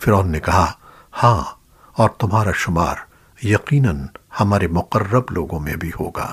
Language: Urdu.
فرعون نے کہا ہاں اور تمہارا شمار یقیناً ہمارے مقرب لوگوں میں بھی ہوگا۔